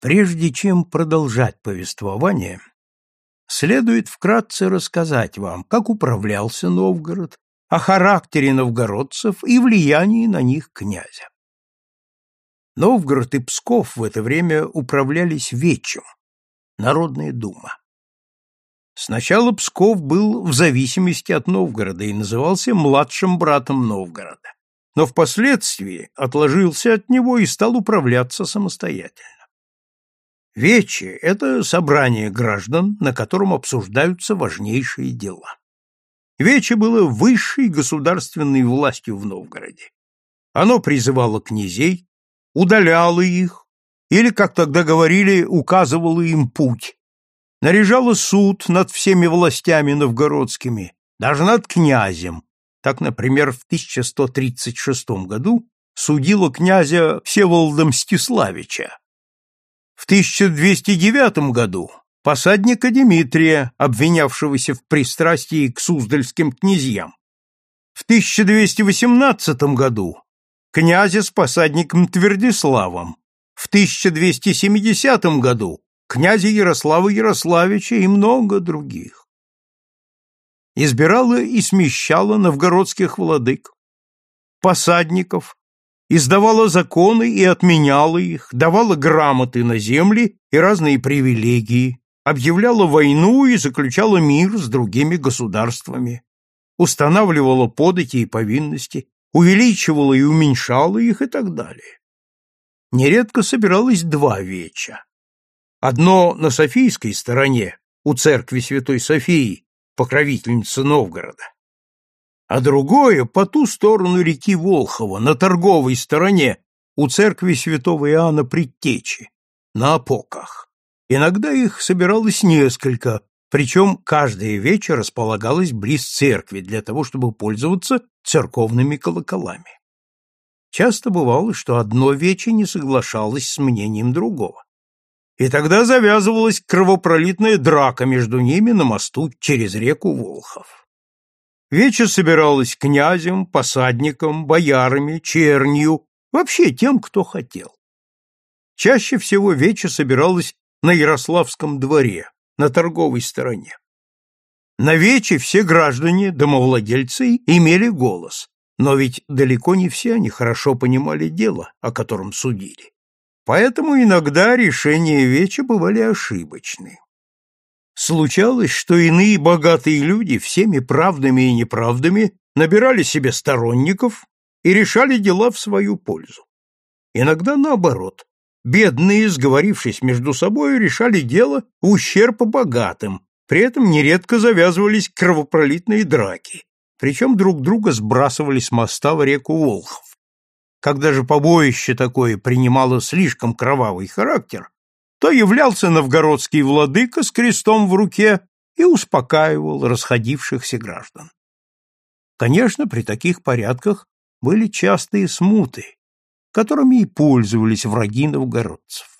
Прежде чем продолжать повествование, следует вкратце рассказать вам, как управлялся Новгород, о характере новгородцев и влиянии на них князя. Новгород и Псков в это время управлялись Вечем, Народная дума. Сначала Псков был в зависимости от Новгорода и назывался младшим братом Новгорода, но впоследствии отложился от него и стал управляться самостоятельно. Вече – это собрание граждан, на котором обсуждаются важнейшие дела. Вече было высшей государственной властью в Новгороде. Оно призывало князей, удаляло их, или, как тогда говорили, указывало им путь, наряжало суд над всеми властями новгородскими, даже над князем. Так, например, в 1136 году судило князя Всеволода Мстиславича, в 1209 году посадника Дмитрия, обвинявшегося в пристрастии к суздальским князьям. В 1218 году князя с посадником Твердиславом, в 1270 году князя Ярослава Ярославича и много других. Избирала и смещала новгородских владык, посадников, издавала законы и отменяла их, давала грамоты на земли и разные привилегии, объявляла войну и заключала мир с другими государствами, устанавливала подати и повинности, увеличивала и уменьшала их и так далее. Нередко собиралось два веча. Одно на Софийской стороне, у церкви Святой Софии, покровительницы Новгорода, а другое по ту сторону реки Волхова, на торговой стороне, у церкви святого Иоанна Предтечи, на опоках. Иногда их собиралось несколько, причем каждый вечер располагалось близ церкви для того, чтобы пользоваться церковными колоколами. Часто бывало, что одно вече не соглашалось с мнением другого. И тогда завязывалась кровопролитная драка между ними на мосту через реку Волхов. Вече собиралась князем, посадником, боярами, чернью, вообще тем, кто хотел. Чаще всего вече собиралась на Ярославском дворе, на торговой стороне. На вече все граждане, домовладельцы, имели голос, но ведь далеко не все они хорошо понимали дело, о котором судили. Поэтому иногда решения вече бывали ошибочны. Случалось, что иные богатые люди всеми правдами и неправдами набирали себе сторонников и решали дела в свою пользу. Иногда наоборот. Бедные, сговорившись между собой, решали дело в ущерб богатым, при этом нередко завязывались кровопролитные драки, причем друг друга сбрасывали с моста в реку Волхов. Когда же побоище такое принимало слишком кровавый характер, то являлся новгородский владыка с крестом в руке и успокаивал расходившихся граждан. Конечно, при таких порядках были частые смуты, которыми и пользовались враги новгородцев.